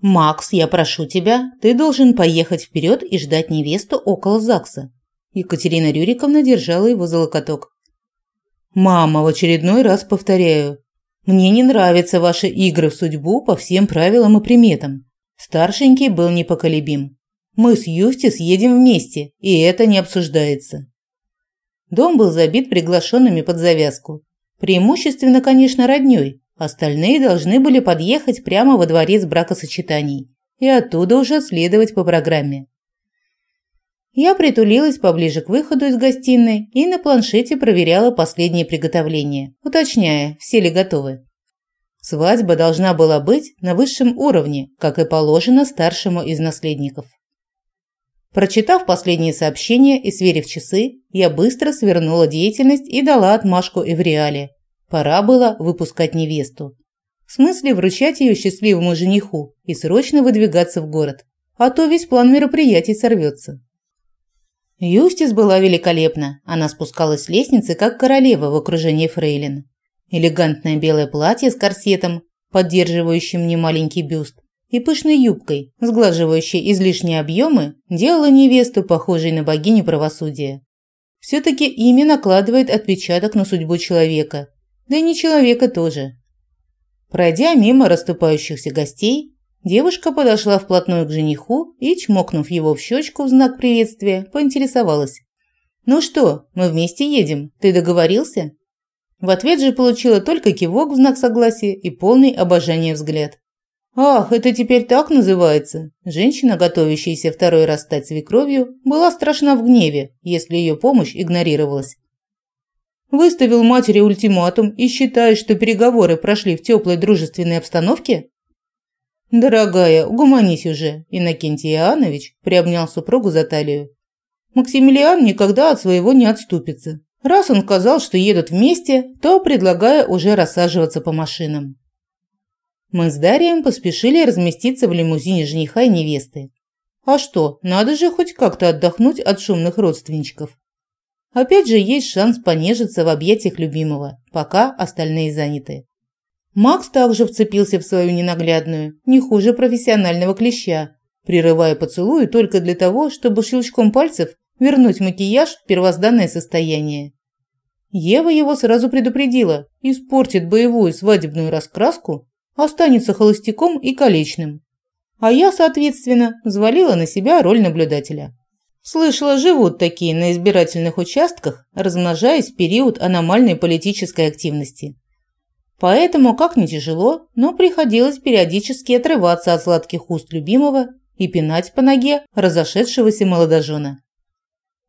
«Макс, я прошу тебя, ты должен поехать вперед и ждать невесту около ЗАГСа». Екатерина Рюриковна держала его за локоток. «Мама, в очередной раз повторяю, мне не нравятся ваши игры в судьбу по всем правилам и приметам». Старшенький был непоколебим. «Мы с Юстис едем вместе, и это не обсуждается». Дом был забит приглашенными под завязку. Преимущественно, конечно, роднёй, Остальные должны были подъехать прямо во дворец бракосочетаний и оттуда уже следовать по программе. Я притулилась поближе к выходу из гостиной и на планшете проверяла последние приготовления, уточняя, все ли готовы. Свадьба должна была быть на высшем уровне, как и положено старшему из наследников. Прочитав последние сообщения и сверив часы, я быстро свернула деятельность и дала отмашку Эвриале, Пора было выпускать невесту. В смысле вручать ее счастливому жениху и срочно выдвигаться в город. А то весь план мероприятий сорвется. Юстис была великолепна. Она спускалась с лестницы, как королева в окружении фрейлин. Элегантное белое платье с корсетом, поддерживающим немаленький бюст, и пышной юбкой, сглаживающей излишние объемы, делала невесту похожей на богиню правосудия. Все-таки имя накладывает отпечаток на судьбу человека, да и не человека тоже. Пройдя мимо расступающихся гостей, девушка подошла вплотную к жениху и, чмокнув его в щечку в знак приветствия, поинтересовалась. «Ну что, мы вместе едем, ты договорился?» В ответ же получила только кивок в знак согласия и полный обожания взгляд. «Ах, это теперь так называется!» Женщина, готовящаяся второй раз стать свекровью, была страшна в гневе, если ее помощь игнорировалась. Выставил матери ультиматум и считаешь, что переговоры прошли в теплой дружественной обстановке? Дорогая, угомонись уже, Иннокентий Иоаннович приобнял супругу за талию. Максимилиан никогда от своего не отступится. Раз он сказал, что едут вместе, то предлагая уже рассаживаться по машинам. Мы с Дарием поспешили разместиться в лимузине жениха и невесты. А что, надо же хоть как-то отдохнуть от шумных родственничков. Опять же, есть шанс понежиться в объятиях любимого, пока остальные заняты. Макс также вцепился в свою ненаглядную, не хуже профессионального клеща, прерывая поцелуи только для того, чтобы щелчком пальцев вернуть макияж в первозданное состояние. Ева его сразу предупредила, испортит боевую свадебную раскраску, останется холостяком и колечным. А я, соответственно, взвалила на себя роль наблюдателя. Слышала, живут такие на избирательных участках, размножаясь в период аномальной политической активности. Поэтому, как ни тяжело, но приходилось периодически отрываться от сладких уст любимого и пинать по ноге разошедшегося молодожена.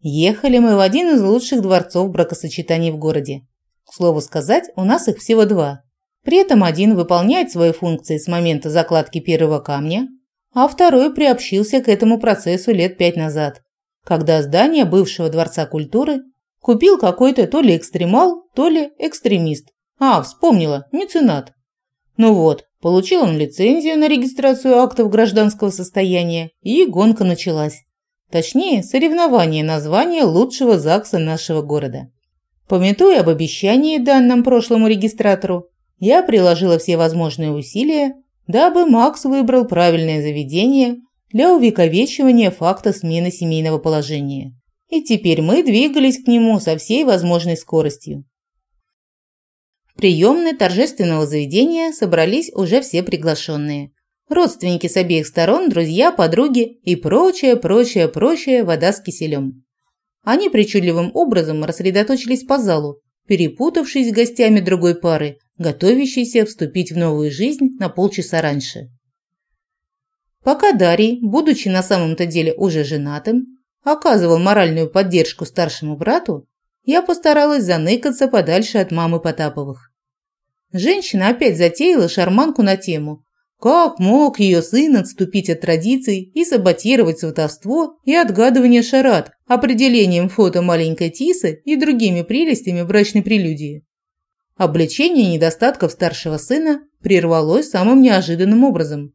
Ехали мы в один из лучших дворцов бракосочетаний в городе. К слову сказать, у нас их всего два. При этом один выполняет свои функции с момента закладки первого камня, а второй приобщился к этому процессу лет пять назад когда здание бывшего Дворца культуры купил какой-то то ли экстремал, то ли экстремист. А, вспомнила, меценат. Ну вот, получил он лицензию на регистрацию актов гражданского состояния, и гонка началась. Точнее, соревнование названия лучшего ЗАГСа нашего города. Пометуя об обещании данном прошлому регистратору, я приложила все возможные усилия, дабы Макс выбрал правильное заведение для увековечивания факта смены семейного положения. И теперь мы двигались к нему со всей возможной скоростью. В приемной торжественного заведения собрались уже все приглашенные. Родственники с обеих сторон, друзья, подруги и прочее, прочее, прочее вода с киселем. Они причудливым образом рассредоточились по залу, перепутавшись с гостями другой пары, готовящейся вступить в новую жизнь на полчаса раньше. Пока Дарий, будучи на самом-то деле уже женатым, оказывал моральную поддержку старшему брату, я постаралась заныкаться подальше от мамы Потаповых. Женщина опять затеяла шарманку на тему «Как мог ее сын отступить от традиций и саботировать сватовство и отгадывание шарат определением фото маленькой Тисы и другими прелестями брачной прелюдии?» Обличение недостатков старшего сына прервалось самым неожиданным образом.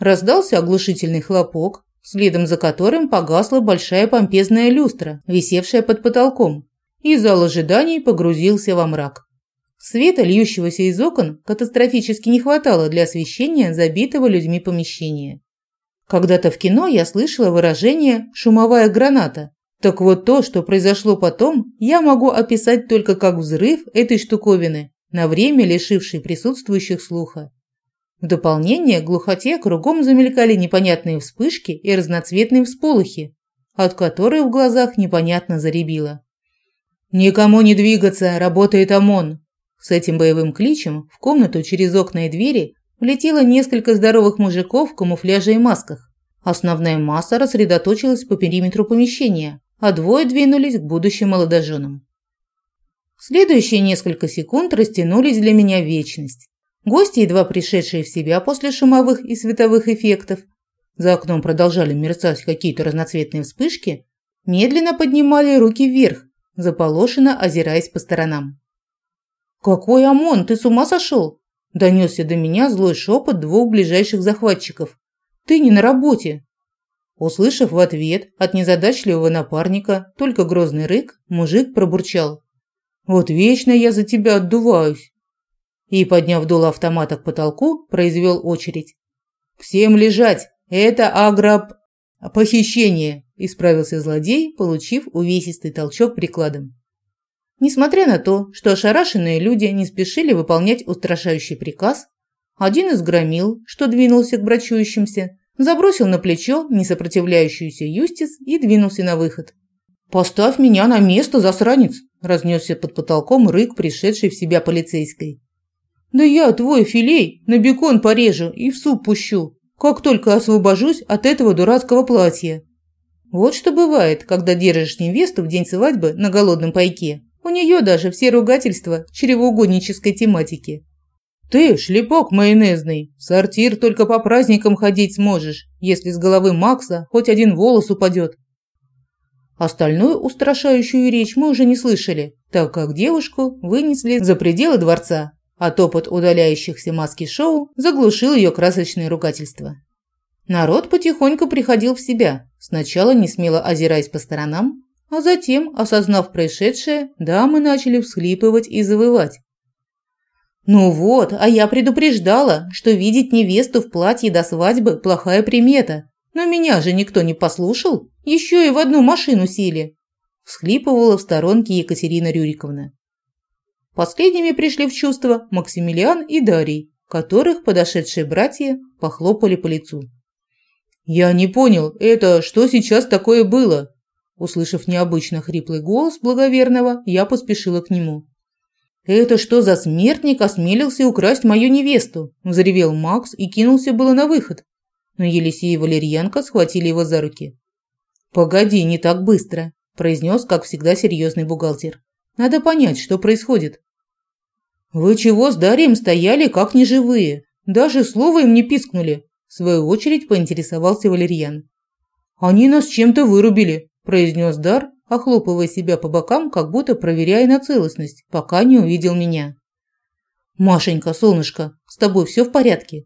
Раздался оглушительный хлопок, следом за которым погасла большая помпезная люстра, висевшая под потолком, и зал ожиданий погрузился во мрак. Света, льющегося из окон, катастрофически не хватало для освещения забитого людьми помещения. Когда-то в кино я слышала выражение «шумовая граната». Так вот то, что произошло потом, я могу описать только как взрыв этой штуковины, на время лишивший присутствующих слуха. В дополнение к глухоте кругом замелькали непонятные вспышки и разноцветные всполохи, от которых в глазах непонятно заребило. «Никому не двигаться, работает ОМОН!» С этим боевым кличем в комнату через окна и двери влетело несколько здоровых мужиков в камуфляже и масках. Основная масса рассредоточилась по периметру помещения, а двое двинулись к будущим молодоженам. Следующие несколько секунд растянулись для меня в вечность. Гости, едва пришедшие в себя после шумовых и световых эффектов, за окном продолжали мерцать какие-то разноцветные вспышки, медленно поднимали руки вверх, заполошенно озираясь по сторонам. «Какой ОМОН? Ты с ума сошел?» – донесся до меня злой шепот двух ближайших захватчиков. «Ты не на работе!» Услышав в ответ от незадачливого напарника только грозный рык, мужик пробурчал. Вот вечно я за тебя отдуваюсь. И, подняв дуло автомата к потолку, произвел очередь. Всем лежать. Это агроп... похищение, исправился злодей, получив увесистый толчок прикладом. Несмотря на то, что ошарашенные люди не спешили выполнять устрашающий приказ, один из громил, что двинулся к брачующимся, забросил на плечо несопротивляющуюся Юстис и двинулся на выход. «Поставь меня на место, засранец!» – разнесся под потолком рык, пришедший в себя полицейской. «Да я твой филей на бекон порежу и в суп пущу, как только освобожусь от этого дурацкого платья». Вот что бывает, когда держишь невесту в день свадьбы на голодном пайке. У нее даже все ругательства чревоугоднической тематики. «Ты, шлепок майонезный, в сортир только по праздникам ходить сможешь, если с головы Макса хоть один волос упадет», Остальную устрашающую речь мы уже не слышали, так как девушку вынесли за пределы дворца, а топот удаляющихся маски шоу заглушил ее красочное ругательство. Народ потихоньку приходил в себя, сначала не смело озираясь по сторонам, а затем, осознав происшедшее, дамы начали всхлипывать и завывать. «Ну вот, а я предупреждала, что видеть невесту в платье до свадьбы – плохая примета. Но меня же никто не послушал, еще и в одну машину сели. Всхлипывала в сторонке Екатерина Рюриковна. Последними пришли в чувство Максимилиан и Дарий, которых подошедшие братья похлопали по лицу. «Я не понял, это что сейчас такое было?» Услышав необычно хриплый голос благоверного, я поспешила к нему. «Это что за смертник осмелился украсть мою невесту?» – взревел Макс и кинулся было на выход, но Елисей и Валерьянка схватили его за руки. «Погоди, не так быстро», – произнес, как всегда, серьезный бухгалтер. «Надо понять, что происходит». «Вы чего с Дарием стояли, как неживые? Даже слова им не пискнули», – в свою очередь поинтересовался Валерьян. «Они нас чем-то вырубили», – произнес Дар, охлопывая себя по бокам, как будто проверяя на целостность, пока не увидел меня. «Машенька, солнышко, с тобой все в порядке?»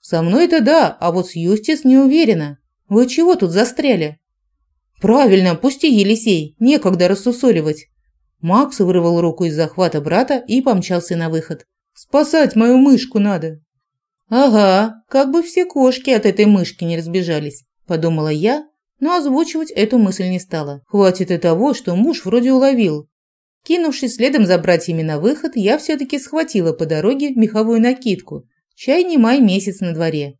Со мной-то да, а вот с Юстис не уверена. Вы чего тут застряли? Правильно, пусти, Елисей, некогда рассусоливать. Макс вырвал руку из захвата брата и помчался на выход. Спасать мою мышку надо. Ага, как бы все кошки от этой мышки не разбежались, подумала я, но озвучивать эту мысль не стала. Хватит и того, что муж вроде уловил. Кинувшись следом за братьями на выход, я все-таки схватила по дороге меховую накидку Чай не май месяц на дворе.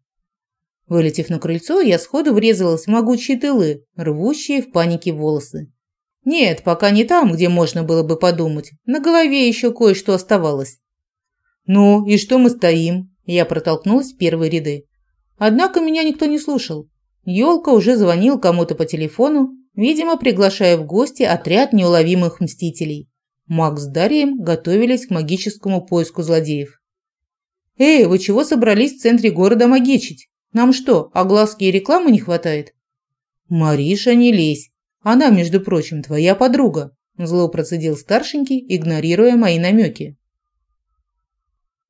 Вылетев на крыльцо, я сходу врезалась в могучие тылы, рвущие в панике волосы. Нет, пока не там, где можно было бы подумать. На голове еще кое-что оставалось. «Ну, и что мы стоим?» Я протолкнулась в первые ряды. Однако меня никто не слушал. Ёлка уже звонил кому-то по телефону, видимо, приглашая в гости отряд неуловимых мстителей. Макс с Дарием готовились к магическому поиску злодеев. «Эй, вы чего собрались в центре города магичить? Нам что, огласки и рекламы не хватает?» «Мариша, не лезь. Она, между прочим, твоя подруга», – зло процедил старшенький, игнорируя мои намеки.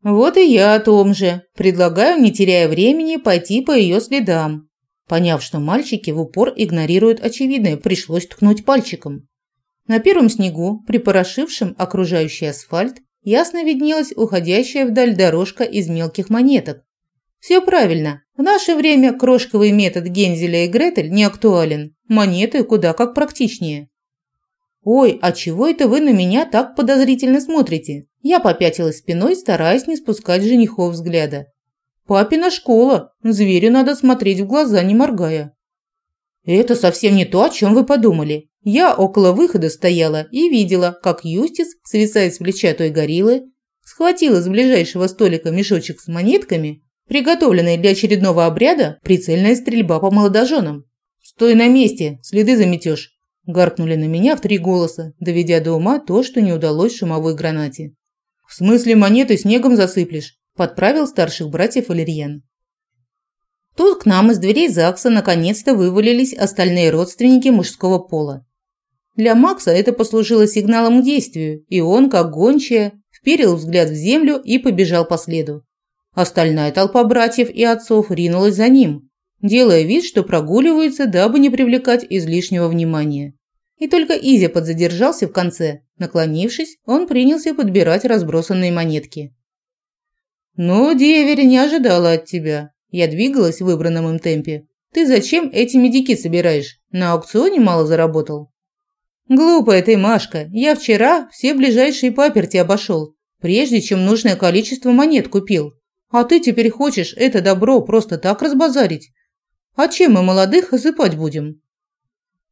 «Вот и я о том же. Предлагаю, не теряя времени, пойти по ее следам». Поняв, что мальчики в упор игнорируют очевидное, пришлось ткнуть пальчиком. На первом снегу, припорошившем окружающий асфальт, ясно виднелась уходящая вдаль дорожка из мелких монеток. Все правильно. В наше время крошковый метод Гензеля и Гретель не актуален. Монеты куда как практичнее. «Ой, а чего это вы на меня так подозрительно смотрите?» Я попятилась спиной, стараясь не спускать женихов взгляда. «Папина школа. Зверю надо смотреть в глаза, не моргая». «Это совсем не то, о чем вы подумали. Я около выхода стояла и видела, как Юстис свисает с плеча той гориллы, схватила с ближайшего столика мешочек с монетками, приготовленный для очередного обряда прицельная стрельба по молодоженам. «Стой на месте, следы заметешь!» Гаркнули на меня в три голоса, доведя до ума то, что не удалось шумовой гранате. «В смысле монеты снегом засыплешь?» – подправил старших братьев Валерьян. Тут к нам из дверей ЗАГСа наконец-то вывалились остальные родственники мужского пола. Для Макса это послужило сигналом к действию, и он, как гончая, вперил взгляд в землю и побежал по следу. Остальная толпа братьев и отцов ринулась за ним, делая вид, что прогуливаются, дабы не привлекать излишнего внимания. И только Изя подзадержался в конце. Наклонившись, он принялся подбирать разбросанные монетки. «Ну, деверь, не ожидала от тебя. Я двигалась в выбранном им темпе. Ты зачем эти медики собираешь? На аукционе мало заработал?» «Глупая ты, Машка. Я вчера все ближайшие паперти обошел, прежде чем нужное количество монет купил. А ты теперь хочешь это добро просто так разбазарить? А чем мы молодых осыпать будем?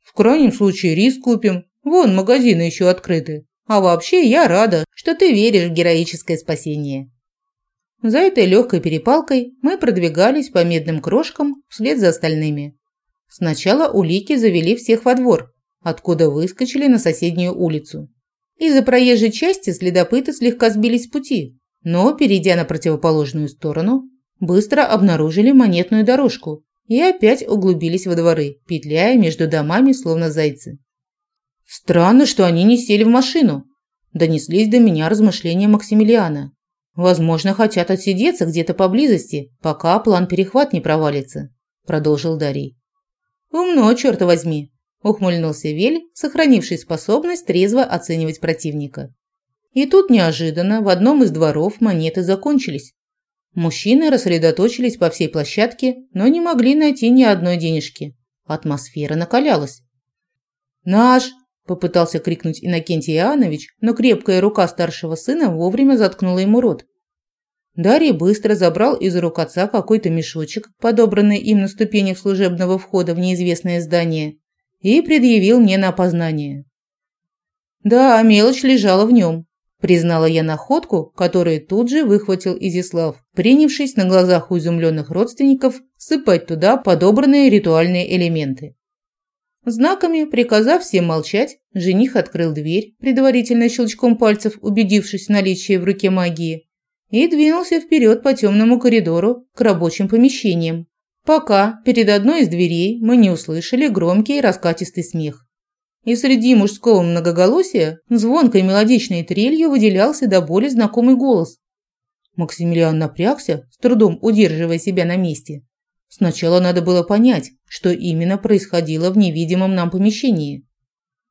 В крайнем случае рис купим. Вон, магазины еще открыты. А вообще я рада, что ты веришь в героическое спасение. За этой легкой перепалкой мы продвигались по медным крошкам вслед за остальными. Сначала улики завели всех во двор, откуда выскочили на соседнюю улицу. Из-за проезжей части следопыты слегка сбились с пути, но, перейдя на противоположную сторону, быстро обнаружили монетную дорожку, и опять углубились во дворы, петляя между домами, словно зайцы. Странно, что они не сели в машину. Донеслись до меня размышления Максимилиана. Возможно, хотят отсидеться где-то поблизости, пока план перехват не провалится, продолжил Дарий. Умно, черт возьми, ухмыльнулся Вель, сохранивший способность трезво оценивать противника. И тут неожиданно в одном из дворов монеты закончились. Мужчины рассредоточились по всей площадке, но не могли найти ни одной денежки. Атмосфера накалялась. «Наш!» – попытался крикнуть Иннокентий Иоаннович, но крепкая рука старшего сына вовремя заткнула ему рот. Дарья быстро забрал из рук отца какой-то мешочек, подобранный им на ступенях служебного входа в неизвестное здание, и предъявил мне на опознание. Да, мелочь лежала в нем. Признала я находку, которую тут же выхватил Изислав, принявшись на глазах у изумленных родственников сыпать туда подобранные ритуальные элементы. Знаками, приказав всем молчать, жених открыл дверь, предварительно щелчком пальцев убедившись в наличии в руке магии, и двинулся вперед по темному коридору к рабочим помещениям, пока перед одной из дверей мы не услышали громкий раскатистый смех и среди мужского многоголосия звонкой мелодичной трелью выделялся до боли знакомый голос. Максимилиан напрягся, с трудом удерживая себя на месте. Сначала надо было понять, что именно происходило в невидимом нам помещении.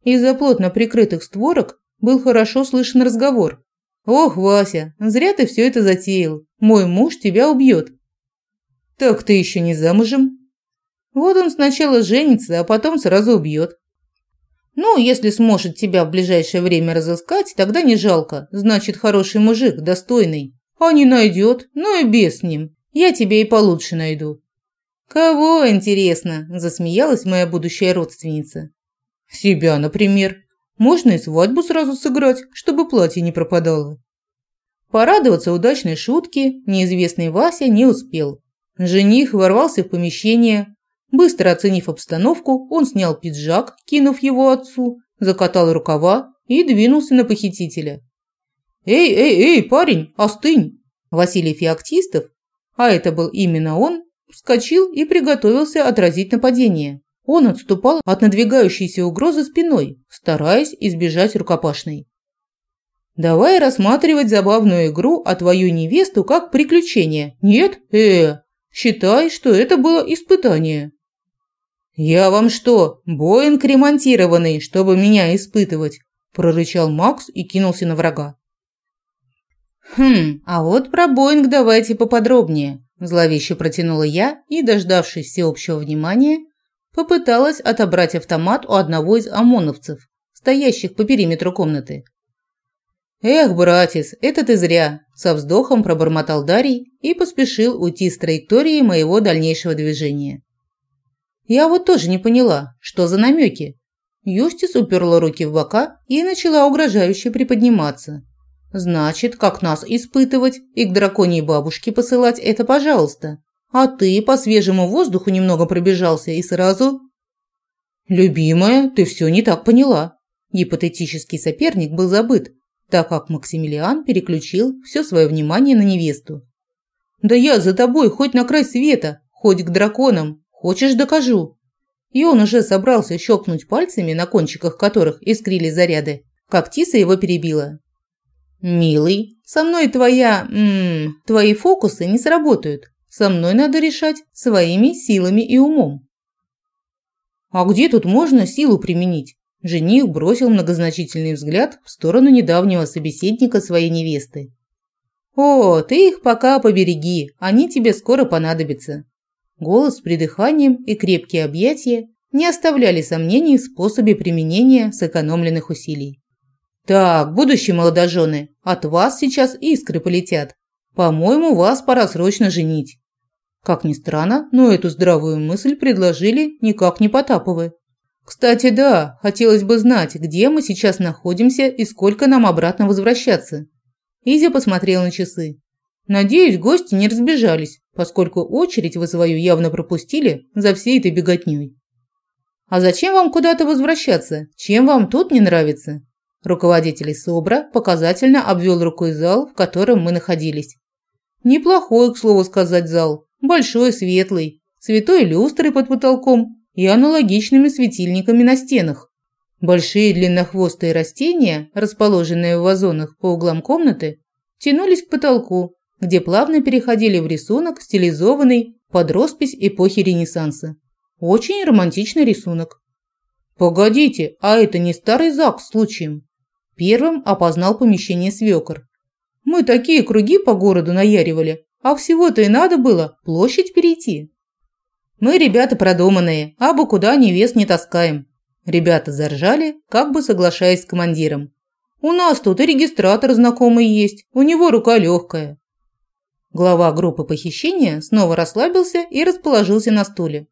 Из-за плотно прикрытых створок был хорошо слышен разговор. «Ох, Вася, зря ты все это затеял. Мой муж тебя убьет». «Так ты еще не замужем?» «Вот он сначала женится, а потом сразу убьет. Ну, если сможет тебя в ближайшее время разыскать, тогда не жалко. Значит, хороший мужик, достойный. А не найдет, ну и без с ним. Я тебе и получше найду». «Кого, интересно?» – засмеялась моя будущая родственница. «Себя, например. Можно и свадьбу сразу сыграть, чтобы платье не пропадало». Порадоваться удачной шутке неизвестный Вася не успел. Жених ворвался в помещение, Быстро оценив обстановку, он снял пиджак, кинув его отцу, закатал рукава и двинулся на похитителя. «Эй, эй, эй, парень, остынь!» Василий Феоктистов, а это был именно он, вскочил и приготовился отразить нападение. Он отступал от надвигающейся угрозы спиной, стараясь избежать рукопашной. «Давай рассматривать забавную игру, а твою невесту как приключение. Нет? Э, считай, что это было испытание». «Я вам что, Боинг ремонтированный, чтобы меня испытывать?» – прорычал Макс и кинулся на врага. Хм, а вот про Боинг давайте поподробнее, зловеще протянула я и, дождавшись всеобщего внимания, попыталась отобрать автомат у одного из ОМОНовцев, стоящих по периметру комнаты. «Эх, братец, это ты зря!» – со вздохом пробормотал Дарий и поспешил уйти с траектории моего дальнейшего движения. Я вот тоже не поняла, что за намеки. Юстис уперла руки в бока и начала угрожающе приподниматься. «Значит, как нас испытывать и к драконьей бабушке посылать это, пожалуйста. А ты по свежему воздуху немного пробежался и сразу...» «Любимая, ты все не так поняла». Гипотетический соперник был забыт, так как Максимилиан переключил все свое внимание на невесту. «Да я за тобой хоть на край света, хоть к драконам. Хочешь, докажу». И он уже собрался щелкнуть пальцами, на кончиках которых искрили заряды, как Тиса его перебила. «Милый, со мной твоя... М -м, твои фокусы не сработают. Со мной надо решать своими силами и умом». «А где тут можно силу применить?» Жених бросил многозначительный взгляд в сторону недавнего собеседника своей невесты. «О, ты их пока побереги, они тебе скоро понадобятся». Голос с придыханием и крепкие объятия не оставляли сомнений в способе применения сэкономленных усилий. «Так, будущие молодожены, от вас сейчас искры полетят. По-моему, вас пора срочно женить». Как ни странно, но эту здравую мысль предложили никак не Потаповы. Кстати, да, хотелось бы знать, где мы сейчас находимся и сколько нам обратно возвращаться. Изя посмотрел на часы. Надеюсь, гости не разбежались, поскольку очередь вы свою явно пропустили за всей этой беготней. А зачем вам куда-то возвращаться? Чем вам тут не нравится? Руководитель СОБРа показательно обвел рукой зал, в котором мы находились. Неплохой, к слову сказать, зал. Большой, светлый. Святой люстры под потолком и аналогичными светильниками на стенах. Большие длиннохвостые растения, расположенные в вазонах по углам комнаты, тянулись к потолку, где плавно переходили в рисунок, стилизованный под роспись эпохи Ренессанса. Очень романтичный рисунок. «Погодите, а это не старый ЗАГС случаем?» Первым опознал помещение свекор. «Мы такие круги по городу наяривали, а всего-то и надо было площадь перейти». Мы ребята продуманные, абы куда невест не таскаем. Ребята заржали, как бы соглашаясь с командиром. У нас тут и регистратор знакомый есть, у него рука легкая. Глава группы похищения снова расслабился и расположился на стуле.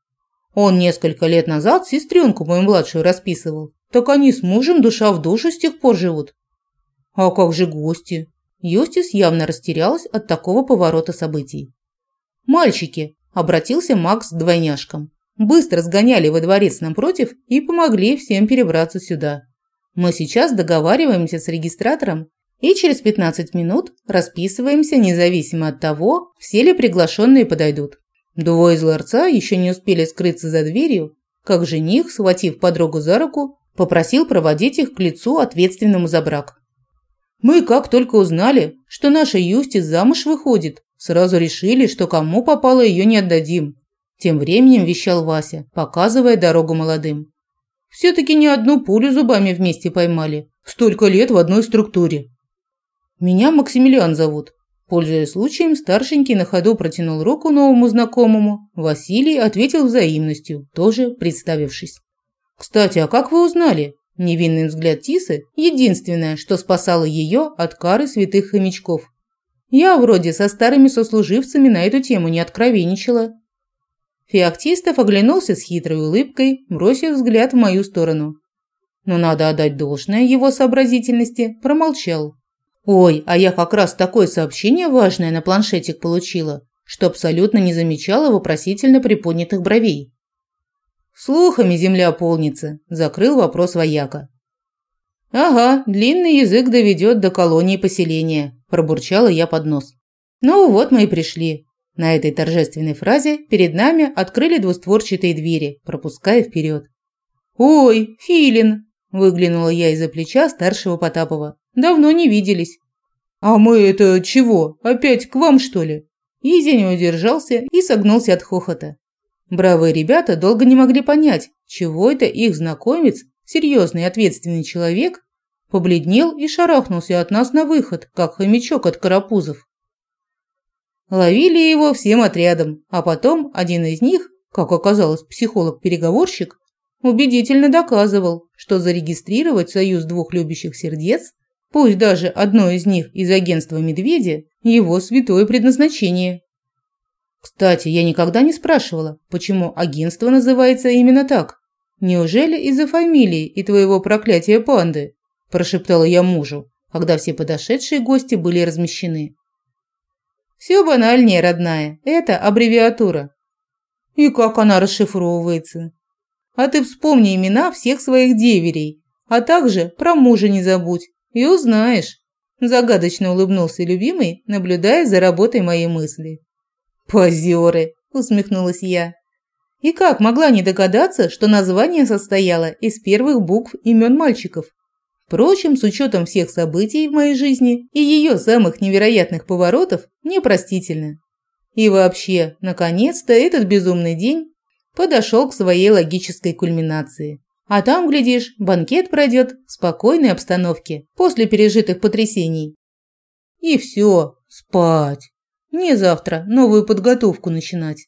Он несколько лет назад сестренку мою младшую расписывал. Так они с мужем душа в душу с тех пор живут. А как же гости? Юстис явно растерялась от такого поворота событий. «Мальчики, обратился Макс к двойняшкам. Быстро сгоняли во дворец напротив и помогли всем перебраться сюда. Мы сейчас договариваемся с регистратором и через 15 минут расписываемся независимо от того, все ли приглашенные подойдут. Двое из ларца еще не успели скрыться за дверью, как жених, схватив подругу за руку, попросил проводить их к лицу ответственному за брак. Мы как только узнали, что наша Юстис замуж выходит, Сразу решили, что кому попало ее не отдадим. Тем временем вещал Вася, показывая дорогу молодым. Все-таки не одну пулю зубами вместе поймали. Столько лет в одной структуре. Меня Максимилиан зовут. Пользуясь случаем, старшенький на ходу протянул руку новому знакомому. Василий ответил взаимностью, тоже представившись. «Кстати, а как вы узнали?» Невинный взгляд Тисы – единственное, что спасало ее от кары святых хомячков. Я вроде со старыми сослуживцами на эту тему не откровенничала. Феоктистов оглянулся с хитрой улыбкой, бросив взгляд в мою сторону. Но надо отдать должное его сообразительности, промолчал. Ой, а я как раз такое сообщение важное на планшетик получила, что абсолютно не замечала вопросительно приподнятых бровей. Слухами земля полнится, закрыл вопрос вояка. Ага, длинный язык доведет до колонии поселения, пробурчала я под нос. Ну вот мы и пришли. На этой торжественной фразе перед нами открыли двустворчатые двери, пропуская вперед. «Ой, Филин!» – выглянула я из-за плеча старшего Потапова. «Давно не виделись». «А мы это чего? Опять к вам, что ли?» Изя не удержался и согнулся от хохота. Бравые ребята долго не могли понять, чего это их знакомец, серьезный и ответственный человек, побледнел и шарахнулся от нас на выход, как хомячок от карапузов. Ловили его всем отрядом, а потом один из них, как оказалось психолог-переговорщик, убедительно доказывал, что зарегистрировать союз двух любящих сердец, пусть даже одно из них из агентства «Медведя», его святое предназначение. Кстати, я никогда не спрашивала, почему агентство называется именно так. Неужели из-за фамилии и твоего проклятия панды? Прошептала я мужу, когда все подошедшие гости были размещены. Все банальнее, родная. Это аббревиатура. И как она расшифровывается? А ты вспомни имена всех своих деверей, а также про мужа не забудь, и узнаешь. Загадочно улыбнулся любимый, наблюдая за работой моей мысли. «Позеры!» – усмехнулась я. И как могла не догадаться, что название состояло из первых букв имен мальчиков? Впрочем, с учетом всех событий в моей жизни и ее самых невероятных поворотов, непростительно. И вообще, наконец-то этот безумный день подошел к своей логической кульминации. А там, глядишь, банкет пройдет в спокойной обстановке после пережитых потрясений. И все, спать. Не завтра новую подготовку начинать.